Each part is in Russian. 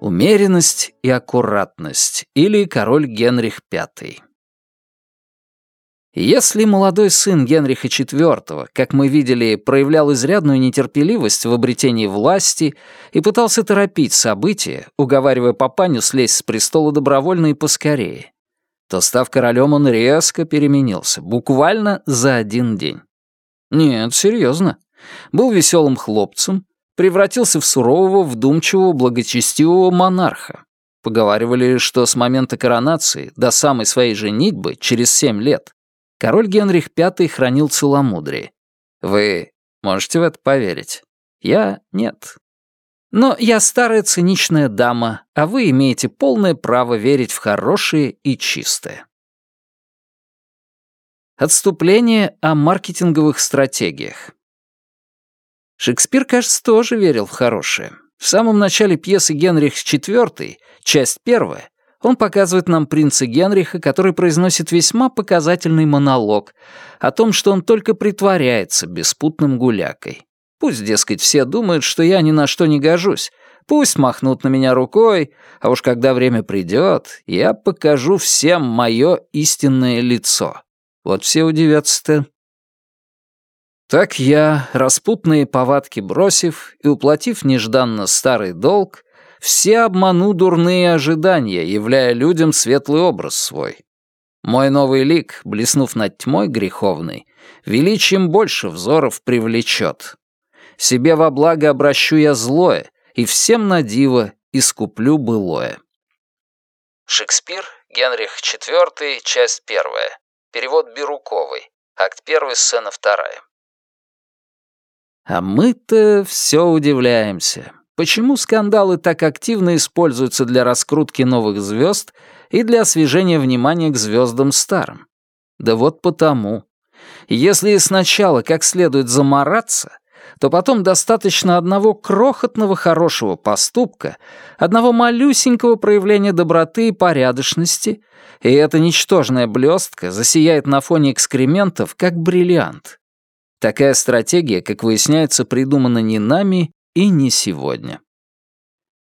Умеренность и аккуратность или король Генрих V. Если молодой сын Генриха IV, как мы видели, проявлял изрядную нетерпеливость в обретении власти и пытался торопить события, уговаривая папаню слезть с престола добровольно и поскорее, то, став королем, он резко переменился, буквально за один день. Нет, серьезно. Был веселым хлопцем, превратился в сурового, вдумчивого, благочестивого монарха. Поговаривали, что с момента коронации до самой своей женитьбы, через семь лет, король Генрих V хранил целомудрие. Вы можете в это поверить? Я — нет. Но я старая циничная дама, а вы имеете полное право верить в хорошее и чистое. Отступление о маркетинговых стратегиях. Шекспир, кажется, тоже верил в хорошее. В самом начале пьесы «Генрих IV», часть первая, он показывает нам принца Генриха, который произносит весьма показательный монолог о том, что он только притворяется беспутным гулякой. Пусть, дескать, все думают, что я ни на что не гожусь. Пусть махнут на меня рукой, а уж когда время придет, я покажу всем мое истинное лицо. Вот все удивятся-то. Так я, распутные повадки бросив и уплатив нежданно старый долг, все обману дурные ожидания, являя людям светлый образ свой. Мой новый лик, блеснув над тьмой греховной, величием больше взоров привлечет. Себе во благо обращу я злое, и всем на диво искуплю былое. Шекспир, Генрих IV, часть первая. Перевод Бируковой. Акт первый, сцена вторая. А мы-то все удивляемся. Почему скандалы так активно используются для раскрутки новых звезд и для освежения внимания к звездам старым? Да вот потому. Если сначала как следует замораться, то потом достаточно одного крохотного хорошего поступка, одного малюсенького проявления доброты и порядочности, и эта ничтожная блестка засияет на фоне экскрементов, как бриллиант. Такая стратегия, как выясняется, придумана не нами и не сегодня.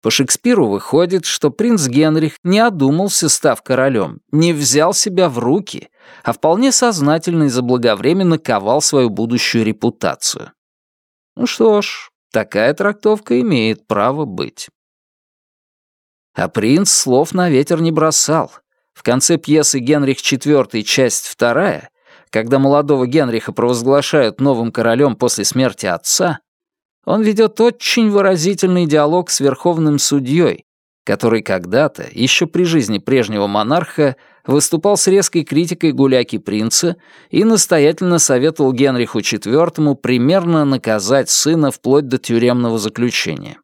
По Шекспиру выходит, что принц Генрих не одумался, став королем, не взял себя в руки, а вполне сознательно и заблаговременно ковал свою будущую репутацию. Ну что ж, такая трактовка имеет право быть. А принц слов на ветер не бросал. В конце пьесы «Генрих IV. часть 2», когда молодого Генриха провозглашают новым королем после смерти отца, он ведет очень выразительный диалог с верховным судьей, который когда-то, еще при жизни прежнего монарха, выступал с резкой критикой гуляки принца и настоятельно советовал Генриху IV примерно наказать сына вплоть до тюремного заключения.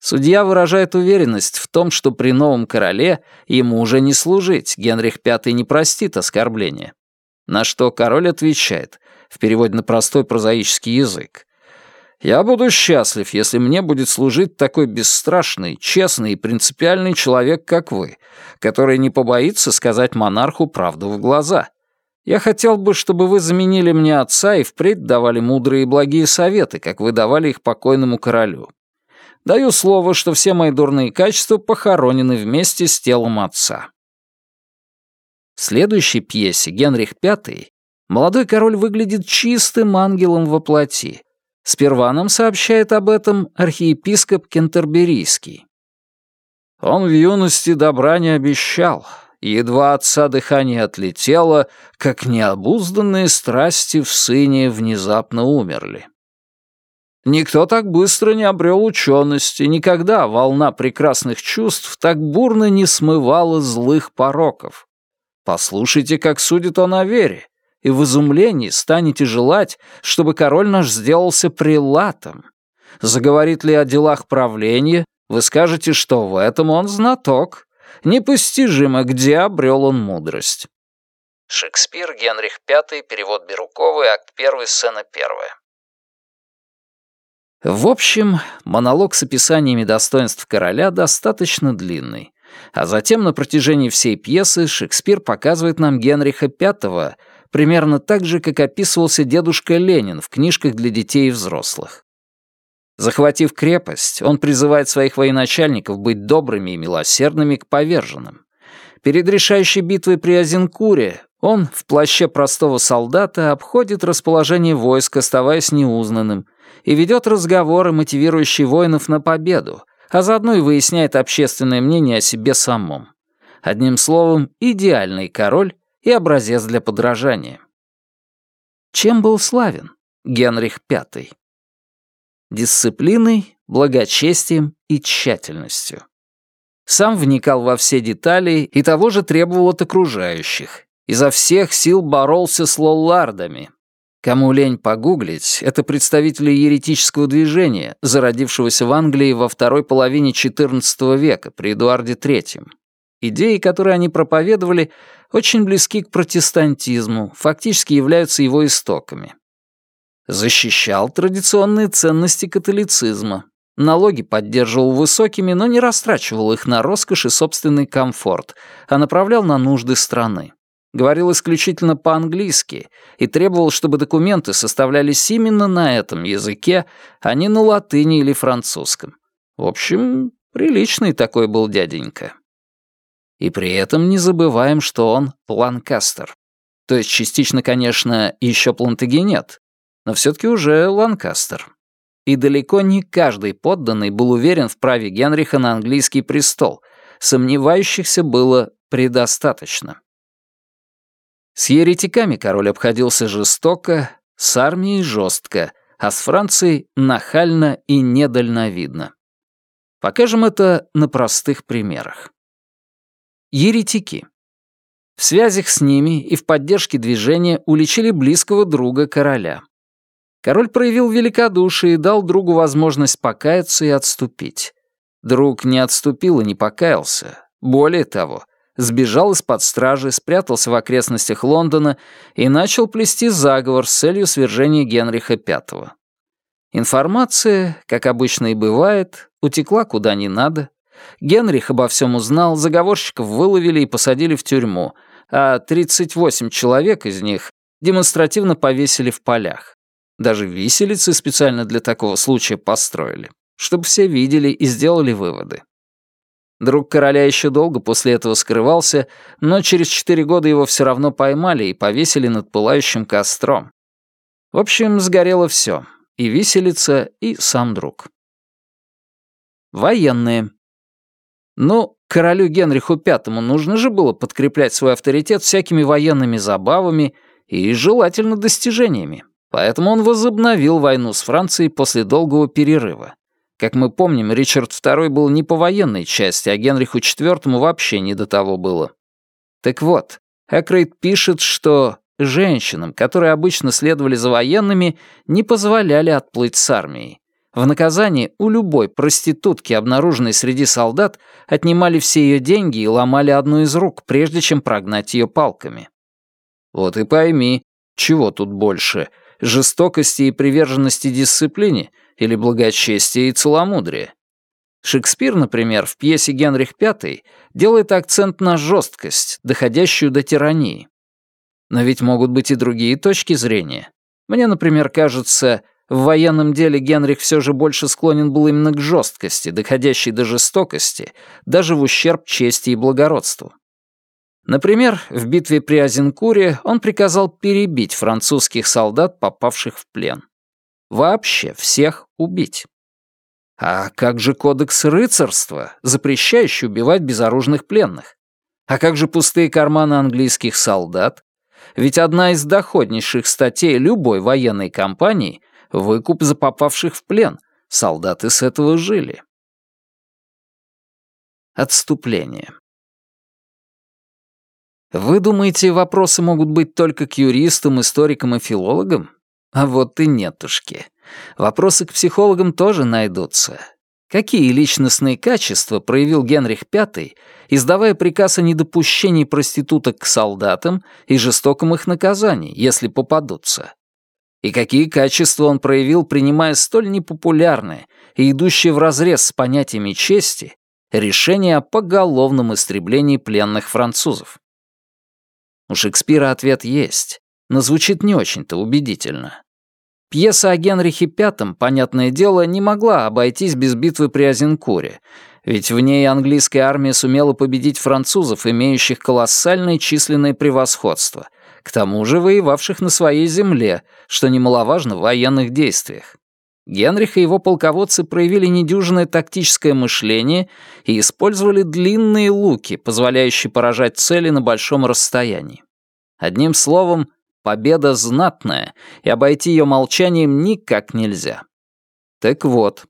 Судья выражает уверенность в том, что при новом короле ему уже не служить, Генрих V не простит оскорбления. На что король отвечает, в переводе на простой прозаический язык, я буду счастлив, если мне будет служить такой бесстрашный, честный и принципиальный человек, как вы, который не побоится сказать монарху правду в глаза. Я хотел бы, чтобы вы заменили мне отца и впредь давали мудрые и благие советы, как вы давали их покойному королю. Даю слово, что все мои дурные качества похоронены вместе с телом отца». В следующей пьесе «Генрих V» молодой король выглядит чистым ангелом во плоти, Сперва нам сообщает об этом архиепископ Кентерберийский. Он в юности добра не обещал, едва отца дыхание отлетело, как необузданные страсти в сыне внезапно умерли. Никто так быстро не обрел учености, никогда волна прекрасных чувств так бурно не смывала злых пороков. Послушайте, как судит он о вере, и в изумлении станете желать, чтобы король наш сделался прилатом. Заговорит ли о делах правления, вы скажете, что в этом он знаток. Непостижимо, где обрел он мудрость. Шекспир, Генрих V, перевод Бируковой, акт 1, сцена 1. В общем, монолог с описаниями достоинств короля достаточно длинный. А затем на протяжении всей пьесы Шекспир показывает нам Генриха V примерно так же, как описывался дедушка Ленин в книжках для детей и взрослых. Захватив крепость, он призывает своих военачальников быть добрыми и милосердными к поверженным. Перед решающей битвой при Азенкуре он в плаще простого солдата обходит расположение войск, оставаясь неузнанным, и ведет разговоры, мотивирующие воинов на победу, а заодно и выясняет общественное мнение о себе самом. Одним словом, идеальный король и образец для подражания. Чем был славен Генрих V? Дисциплиной, благочестием и тщательностью. Сам вникал во все детали и того же требовал от окружающих. Изо всех сил боролся с лоллардами. Кому лень погуглить, это представители еретического движения, зародившегося в Англии во второй половине XIV века при Эдуарде III. Идеи, которые они проповедовали, очень близки к протестантизму, фактически являются его истоками. Защищал традиционные ценности католицизма. Налоги поддерживал высокими, но не растрачивал их на роскошь и собственный комфорт, а направлял на нужды страны. Говорил исключительно по-английски и требовал, чтобы документы составлялись именно на этом языке, а не на латыни или французском. В общем, приличный такой был дяденька. И при этом не забываем, что он Ланкастер. То есть частично, конечно, еще Плантагенет, но все-таки уже Ланкастер. И далеко не каждый подданный был уверен в праве Генриха на английский престол. Сомневающихся было предостаточно. С еретиками король обходился жестоко, с армией жестко, а с Францией нахально и недальновидно. Покажем это на простых примерах. Еретики. В связях с ними и в поддержке движения уличили близкого друга короля. Король проявил великодушие и дал другу возможность покаяться и отступить. Друг не отступил и не покаялся. Более того, сбежал из-под стражи, спрятался в окрестностях Лондона и начал плести заговор с целью свержения Генриха V. Информация, как обычно и бывает, утекла куда не надо, Генрих обо всем узнал, заговорщиков выловили и посадили в тюрьму, а 38 человек из них демонстративно повесили в полях. Даже виселицы специально для такого случая построили, чтобы все видели и сделали выводы. Друг короля еще долго после этого скрывался, но через четыре года его все равно поймали и повесили над пылающим костром. В общем, сгорело все — и виселица, и сам друг. Военные. Ну, королю Генриху V нужно же было подкреплять свой авторитет всякими военными забавами и желательно достижениями. Поэтому он возобновил войну с Францией после долгого перерыва. Как мы помним, Ричард II был не по военной части, а Генриху IV вообще не до того было. Так вот, Экрейд пишет, что женщинам, которые обычно следовали за военными, не позволяли отплыть с армией. В наказание у любой проститутки, обнаруженной среди солдат, отнимали все ее деньги и ломали одну из рук, прежде чем прогнать ее палками. Вот и пойми, чего тут больше — жестокости и приверженности дисциплине или благочестия и целомудрия? Шекспир, например, в пьесе «Генрих V» делает акцент на жесткость, доходящую до тирании. Но ведь могут быть и другие точки зрения. Мне, например, кажется, в военном деле Генрих все же больше склонен был именно к жесткости, доходящей до жестокости, даже в ущерб чести и благородству. Например, в битве при Азенкуре он приказал перебить французских солдат, попавших в плен. Вообще всех убить. А как же кодекс рыцарства, запрещающий убивать безоружных пленных? А как же пустые карманы английских солдат? Ведь одна из доходнейших статей любой военной кампании — Выкуп за попавших в плен. Солдаты с этого жили. Отступление. Вы думаете, вопросы могут быть только к юристам, историкам и филологам? А вот и нетушки. Вопросы к психологам тоже найдутся. Какие личностные качества проявил Генрих V, издавая приказ о недопущении проституток к солдатам и жестоком их наказании, если попадутся? и какие качества он проявил, принимая столь непопулярное и идущее вразрез с понятиями чести решение о поголовном истреблении пленных французов. У Шекспира ответ есть. Но звучит не очень-то убедительно. Пьеса о Генрихе V, понятное дело, не могла обойтись без битвы при Азенкуре, ведь в ней английская армия сумела победить французов, имеющих колоссальное численное превосходство, к тому же воевавших на своей земле, что немаловажно в военных действиях. Генрих и его полководцы проявили недюжинное тактическое мышление и использовали длинные луки, позволяющие поражать цели на большом расстоянии. Одним словом, победа знатная, и обойти ее молчанием никак нельзя. Так вот,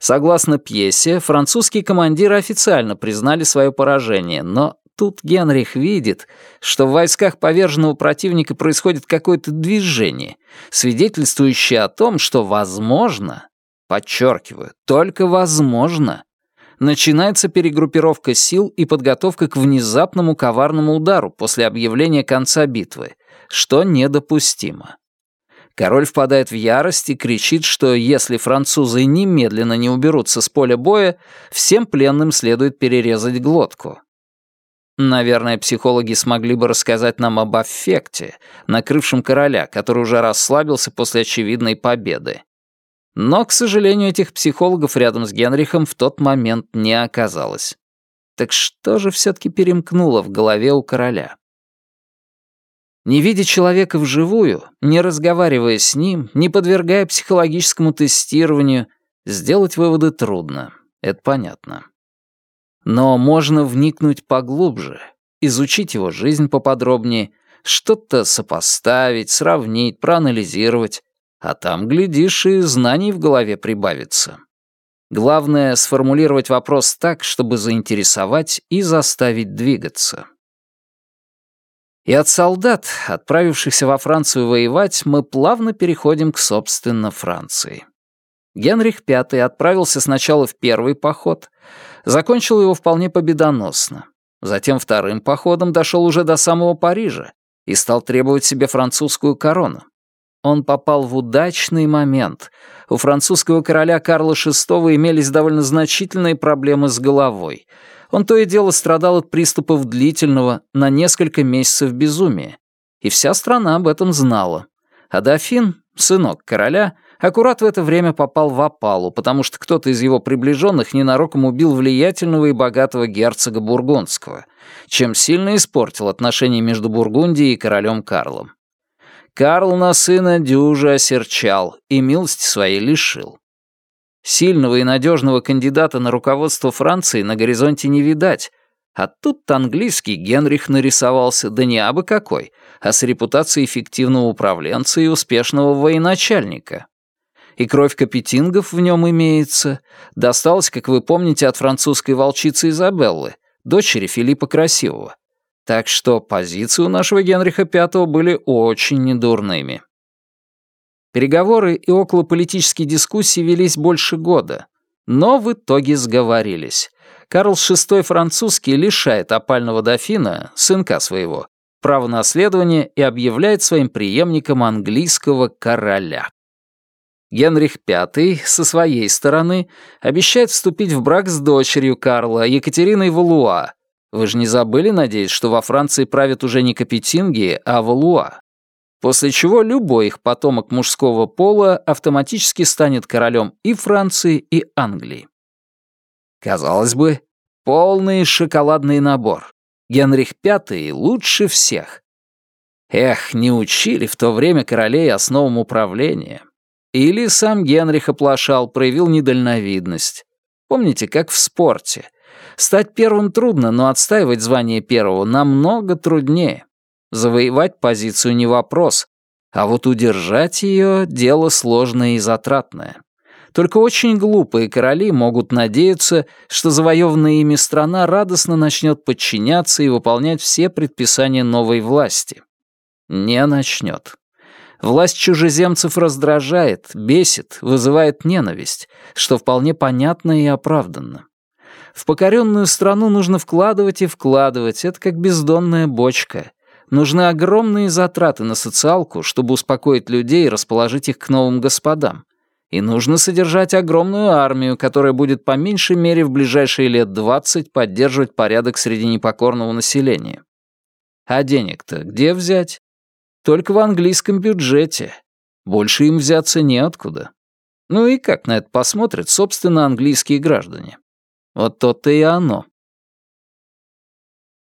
согласно пьесе, французские командиры официально признали свое поражение, но тут Генрих видит, что в войсках поверженного противника происходит какое-то движение, свидетельствующее о том, что возможно, подчеркиваю, только возможно, начинается перегруппировка сил и подготовка к внезапному коварному удару после объявления конца битвы, что недопустимо. Король впадает в ярость и кричит, что если французы немедленно не уберутся с поля боя, всем пленным следует перерезать глотку. Наверное, психологи смогли бы рассказать нам об аффекте, накрывшем короля, который уже расслабился после очевидной победы. Но, к сожалению, этих психологов рядом с Генрихом в тот момент не оказалось. Так что же все-таки перемкнуло в голове у короля? Не видя человека вживую, не разговаривая с ним, не подвергая психологическому тестированию, сделать выводы трудно, это понятно. Но можно вникнуть поглубже, изучить его жизнь поподробнее, что-то сопоставить, сравнить, проанализировать, а там, глядишь, и знаний в голове прибавится. Главное — сформулировать вопрос так, чтобы заинтересовать и заставить двигаться. И от солдат, отправившихся во Францию воевать, мы плавно переходим к, собственно, Франции. Генрих V отправился сначала в первый поход, закончил его вполне победоносно. Затем вторым походом дошел уже до самого Парижа и стал требовать себе французскую корону. Он попал в удачный момент. У французского короля Карла VI имелись довольно значительные проблемы с головой. Он то и дело страдал от приступов длительного, на несколько месяцев безумия. И вся страна об этом знала. А дофин, сынок короля, аккурат в это время попал в опалу, потому что кто-то из его приближенных ненароком убил влиятельного и богатого герцога Бургундского, чем сильно испортил отношения между Бургундией и королем Карлом. Карл на сына дюже осерчал и милости своей лишил. Сильного и надежного кандидата на руководство Франции на горизонте не видать, а тут английский Генрих нарисовался, да не абы какой, а с репутацией эффективного управленца и успешного военачальника и кровь капетингов в нем имеется, досталась, как вы помните, от французской волчицы Изабеллы, дочери Филиппа Красивого. Так что позиции у нашего Генриха V были очень недурными. Переговоры и околополитические дискуссии велись больше года, но в итоге сговорились. Карл VI французский лишает опального дофина, сынка своего, права наследования и объявляет своим преемником английского короля. Генрих V со своей стороны обещает вступить в брак с дочерью Карла, Екатериной Валуа. Вы же не забыли, надеюсь, что во Франции правят уже не Капетинги, а Валуа. После чего любой их потомок мужского пола автоматически станет королем и Франции, и Англии. Казалось бы, полный шоколадный набор. Генрих V лучше всех. Эх, не учили в то время королей основам управления. Или сам Генрих оплошал, проявил недальновидность. Помните, как в спорте. Стать первым трудно, но отстаивать звание первого намного труднее. Завоевать позицию не вопрос, а вот удержать ее — дело сложное и затратное. Только очень глупые короли могут надеяться, что завоеванная ими страна радостно начнет подчиняться и выполнять все предписания новой власти. Не начнет. Власть чужеземцев раздражает, бесит, вызывает ненависть, что вполне понятно и оправданно. В покоренную страну нужно вкладывать и вкладывать, это как бездонная бочка. Нужны огромные затраты на социалку, чтобы успокоить людей и расположить их к новым господам. И нужно содержать огромную армию, которая будет по меньшей мере в ближайшие лет 20 поддерживать порядок среди непокорного населения. А денег-то где взять? только в английском бюджете. Больше им взяться неоткуда. Ну и как на это посмотрят, собственно, английские граждане? Вот то-то и оно.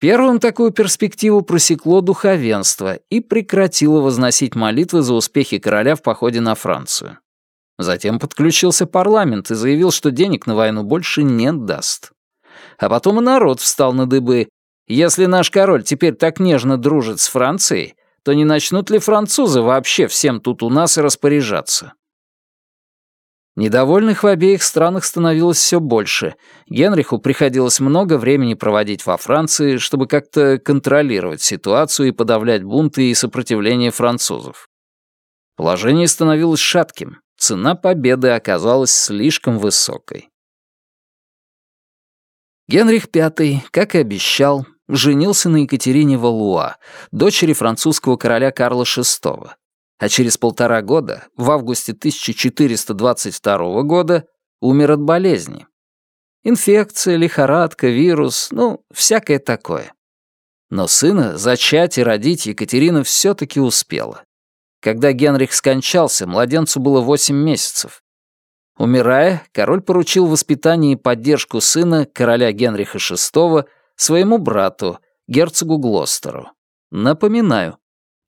Первым такую перспективу просекло духовенство и прекратило возносить молитвы за успехи короля в походе на Францию. Затем подключился парламент и заявил, что денег на войну больше не даст. А потом и народ встал на дыбы. Если наш король теперь так нежно дружит с Францией, то не начнут ли французы вообще всем тут у нас и распоряжаться? Недовольных в обеих странах становилось все больше. Генриху приходилось много времени проводить во Франции, чтобы как-то контролировать ситуацию и подавлять бунты и сопротивление французов. Положение становилось шатким, цена победы оказалась слишком высокой. Генрих V, как и обещал, женился на Екатерине Валуа, дочери французского короля Карла VI, а через полтора года, в августе 1422 года, умер от болезни. Инфекция, лихорадка, вирус, ну, всякое такое. Но сына зачать и родить Екатерина все-таки успела. Когда Генрих скончался, младенцу было 8 месяцев. Умирая, король поручил воспитание и поддержку сына, короля Генриха VI, своему брату, герцогу Глостеру. Напоминаю,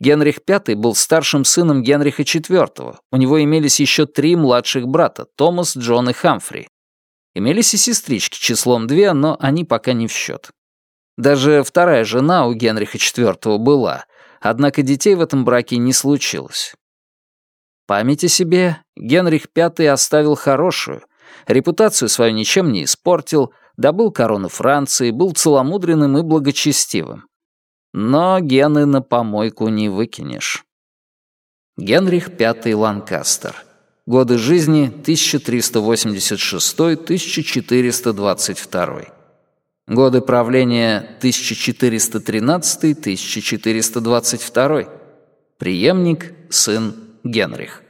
Генрих V был старшим сыном Генриха IV. У него имелись еще три младших брата — Томас, Джон и Хамфри. Имелись и сестрички числом две, но они пока не в счет. Даже вторая жена у Генриха IV была, однако детей в этом браке не случилось. Память о себе Генрих V оставил хорошую, репутацию свою ничем не испортил, добыл корону Франции, был целомудренным и благочестивым. Но гены на помойку не выкинешь. Генрих V Ланкастер. Годы жизни 1386-1422. Годы правления 1413-1422. Приемник, сын Генрих.